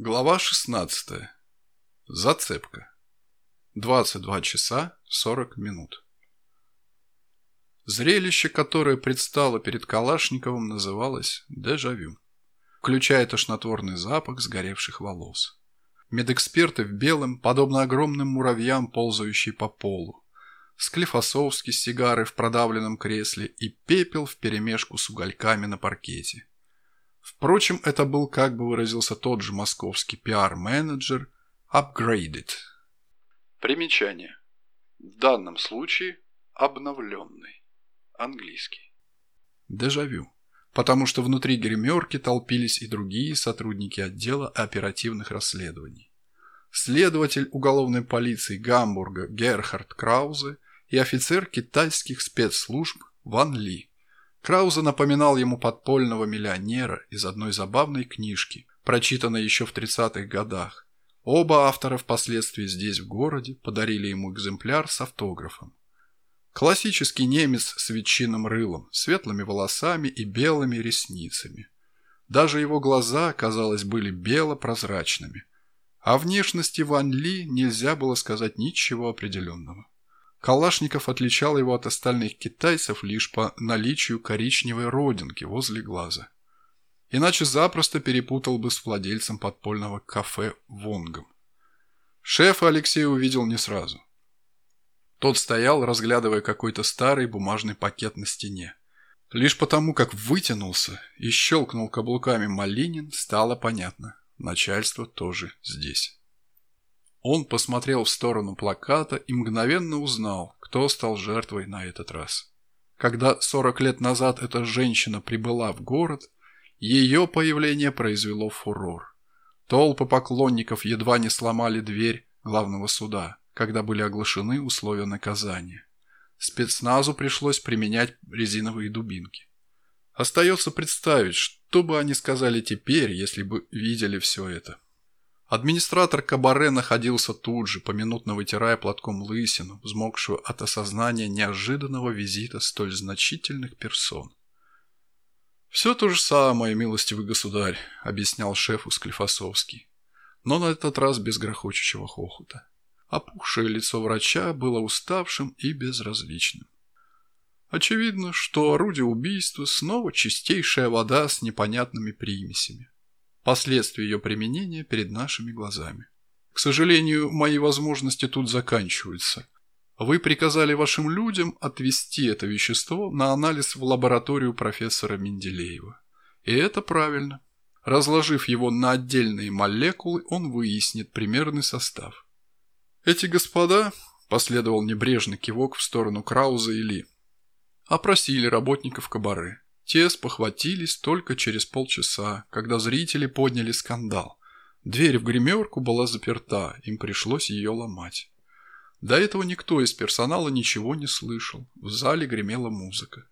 Глава 16. Зацепка. 22 часа 40 минут. Зрелище, которое предстало перед Калашниковым, называлось «дежавю», включая тошнотворный запах сгоревших волос. Медэксперты в белом, подобно огромным муравьям, ползающие по полу. Склифосовский с сигарой в продавленном кресле и пепел вперемешку с угольками на паркете. Впрочем, это был, как бы выразился тот же московский пиар-менеджер, upgraded. Примечание. В данном случае обновленный. Английский. Дежавю. Потому что внутри гримерки толпились и другие сотрудники отдела оперативных расследований. Следователь уголовной полиции Гамбурга Герхард Краузе и офицер китайских спецслужб Ван Ли. Крауза напоминал ему подпольного миллионера из одной забавной книжки, прочитанной еще в 30-х годах. Оба автора впоследствии здесь, в городе, подарили ему экземпляр с автографом. Классический немец с ветчинным рылом, светлыми волосами и белыми ресницами. Даже его глаза, казалось, были бело-прозрачными. О внешности Ван Ли нельзя было сказать ничего определенного. Калашников отличал его от остальных китайцев лишь по наличию коричневой родинки возле глаза. Иначе запросто перепутал бы с владельцем подпольного кафе Вонгом. Шефа Алексей увидел не сразу. Тот стоял, разглядывая какой-то старый бумажный пакет на стене. Лишь потому, как вытянулся и щелкнул каблуками Малинин, стало понятно. Начальство тоже здесь. Он посмотрел в сторону плаката и мгновенно узнал, кто стал жертвой на этот раз. Когда 40 лет назад эта женщина прибыла в город, ее появление произвело фурор. Толпы поклонников едва не сломали дверь главного суда, когда были оглашены условия наказания. Спецназу пришлось применять резиновые дубинки. Остается представить, что бы они сказали теперь, если бы видели все это. Администратор кабаре находился тут же, поминутно вытирая платком лысину, взмокшую от осознания неожиданного визита столь значительных персон. «Все то же самое, милостивый государь», — объяснял шефу Склифосовский, но на этот раз без грохочущего хохота. Опухшее лицо врача было уставшим и безразличным. Очевидно, что орудие убийства снова чистейшая вода с непонятными примесями. Последствия ее применения перед нашими глазами. К сожалению, мои возможности тут заканчиваются. Вы приказали вашим людям отвести это вещество на анализ в лабораторию профессора Менделеева. И это правильно. Разложив его на отдельные молекулы, он выяснит примерный состав. Эти господа, последовал небрежный кивок в сторону Крауза и Ли, опросили работников кабаре. Те спохватились только через полчаса, когда зрители подняли скандал. Дверь в гримерку была заперта, им пришлось ее ломать. До этого никто из персонала ничего не слышал, в зале гремела музыка.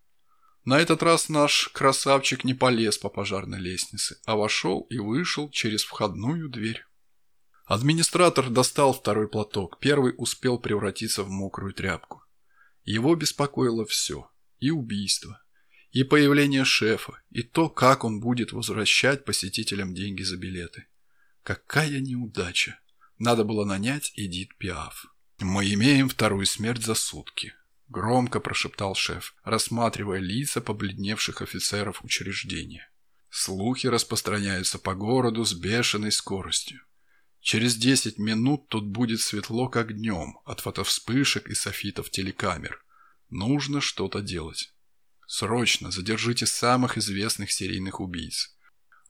На этот раз наш красавчик не полез по пожарной лестнице, а вошел и вышел через входную дверь. Администратор достал второй платок, первый успел превратиться в мокрую тряпку. Его беспокоило все – и убийство, и появление шефа, и то, как он будет возвращать посетителям деньги за билеты. Какая неудача. Надо было нанять Эдит Пиаф. «Мы имеем вторую смерть за сутки», – громко прошептал шеф, рассматривая лица побледневших офицеров учреждения. Слухи распространяются по городу с бешеной скоростью. Через десять минут тут будет светло, как днем, от фотовспышек и софитов телекамер. Нужно что-то делать. Срочно задержите самых известных серийных убийц.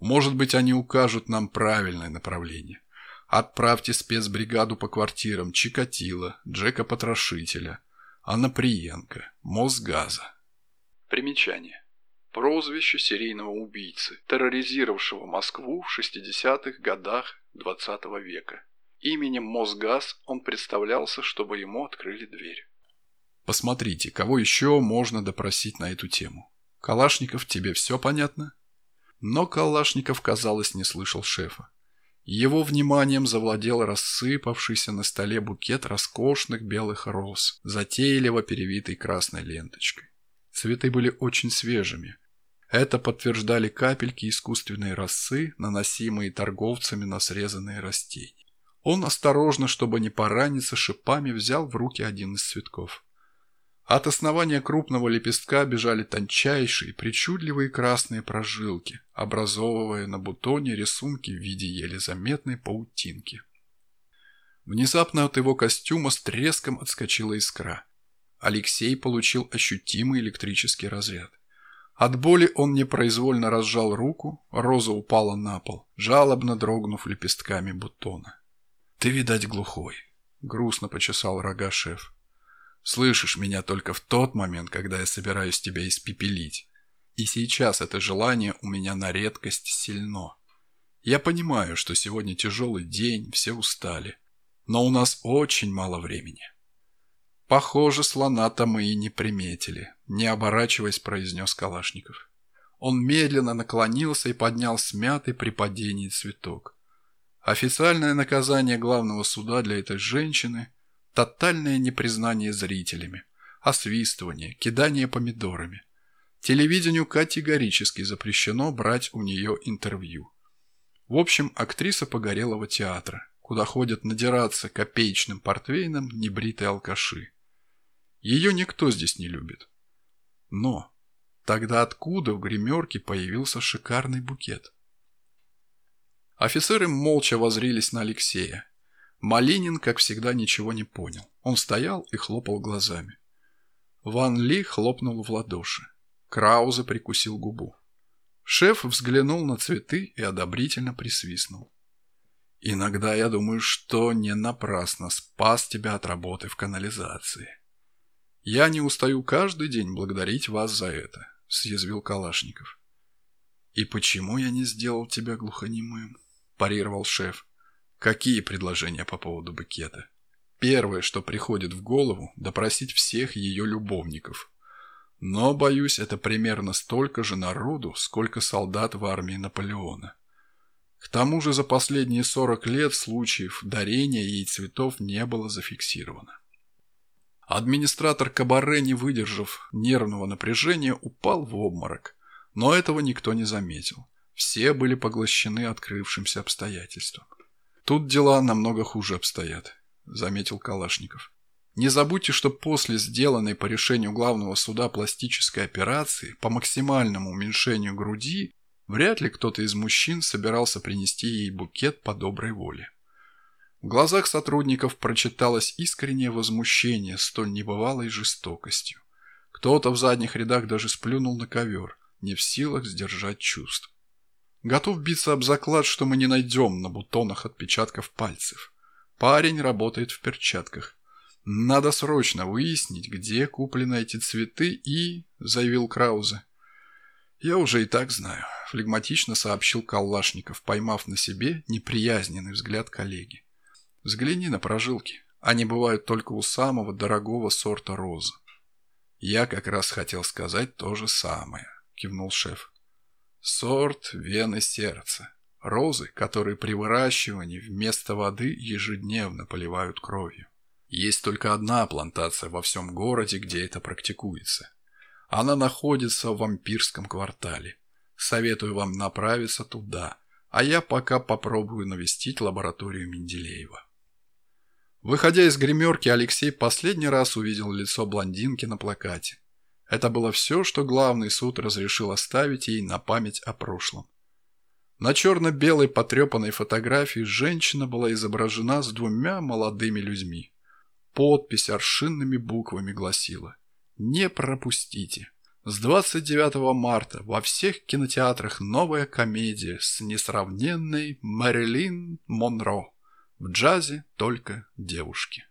Может быть, они укажут нам правильное направление. Отправьте спецбригаду по квартирам Чикатила, Джека Потрошителя, Анна Приенко, Мосгаза. Примечание. Прозвище серийного убийцы, терроризировавшего Москву в 60-х годах XX -го века. Именем Мосгаз он представлялся, чтобы ему открыли дверь. Посмотрите, кого еще можно допросить на эту тему. Калашников, тебе все понятно? Но Калашников, казалось, не слышал шефа. Его вниманием завладел рассыпавшийся на столе букет роскошных белых роз, затейливо перевитый красной ленточкой. Цветы были очень свежими. Это подтверждали капельки искусственной росы, наносимые торговцами на срезанные растения. Он осторожно, чтобы не пораниться, шипами взял в руки один из цветков. От основания крупного лепестка бежали тончайшие, причудливые красные прожилки, образовывая на бутоне рисунки в виде еле заметной паутинки. Внезапно от его костюма с треском отскочила искра. Алексей получил ощутимый электрический разряд. От боли он непроизвольно разжал руку, роза упала на пол, жалобно дрогнув лепестками бутона. «Ты, видать, глухой», — грустно почесал рога шеф. Слышишь меня только в тот момент, когда я собираюсь тебя испепелить. И сейчас это желание у меня на редкость сильно. Я понимаю, что сегодня тяжелый день, все устали. Но у нас очень мало времени. Похоже, слона-то мы и не приметили, не оборачиваясь, произнес Калашников. Он медленно наклонился и поднял смятый при падении цветок. Официальное наказание главного суда для этой женщины Тотальное непризнание зрителями, освистывание, кидание помидорами. Телевидению категорически запрещено брать у нее интервью. В общем, актриса Погорелого театра, куда ходят надираться копеечным портвейном небритые алкаши. Ее никто здесь не любит. Но тогда откуда в гримерке появился шикарный букет? Офицеры молча возрились на Алексея. Малинин, как всегда, ничего не понял. Он стоял и хлопал глазами. Ван Ли хлопнул в ладоши. Краузе прикусил губу. Шеф взглянул на цветы и одобрительно присвистнул. «Иногда я думаю, что не напрасно спас тебя от работы в канализации. Я не устаю каждый день благодарить вас за это», — съязвил Калашников. «И почему я не сделал тебя глухонемым?» – парировал шеф. Какие предложения по поводу букета? Первое, что приходит в голову, допросить всех ее любовников. Но, боюсь, это примерно столько же народу, сколько солдат в армии Наполеона. К тому же за последние 40 лет случаев дарения ей цветов не было зафиксировано. Администратор Кабаре, не выдержав нервного напряжения, упал в обморок, но этого никто не заметил. Все были поглощены открывшимся обстоятельством. «Тут дела намного хуже обстоят», – заметил Калашников. «Не забудьте, что после сделанной по решению главного суда пластической операции по максимальному уменьшению груди вряд ли кто-то из мужчин собирался принести ей букет по доброй воле». В глазах сотрудников прочиталось искреннее возмущение столь небывалой жестокостью. Кто-то в задних рядах даже сплюнул на ковер, не в силах сдержать чувств. Готов биться об заклад, что мы не найдем на бутонах отпечатков пальцев. Парень работает в перчатках. Надо срочно выяснить, где куплены эти цветы и... — заявил Краузе. «Я уже и так знаю», — флегматично сообщил Калашников, поймав на себе неприязненный взгляд коллеги. «Взгляни на прожилки. Они бывают только у самого дорогого сорта розы». «Я как раз хотел сказать то же самое», — кивнул шеф. Сорт вены сердца. Розы, которые при выращивании вместо воды ежедневно поливают кровью. Есть только одна плантация во всем городе, где это практикуется. Она находится в вампирском квартале. Советую вам направиться туда, а я пока попробую навестить лабораторию Менделеева. Выходя из гримерки, Алексей последний раз увидел лицо блондинки на плакате. Это было все, что главный суд разрешил оставить ей на память о прошлом. На черно-белой потрепанной фотографии женщина была изображена с двумя молодыми людьми. Подпись аршинными буквами гласила «Не пропустите». С 29 марта во всех кинотеатрах новая комедия с несравненной Мэрилин Монро. В джазе только девушки.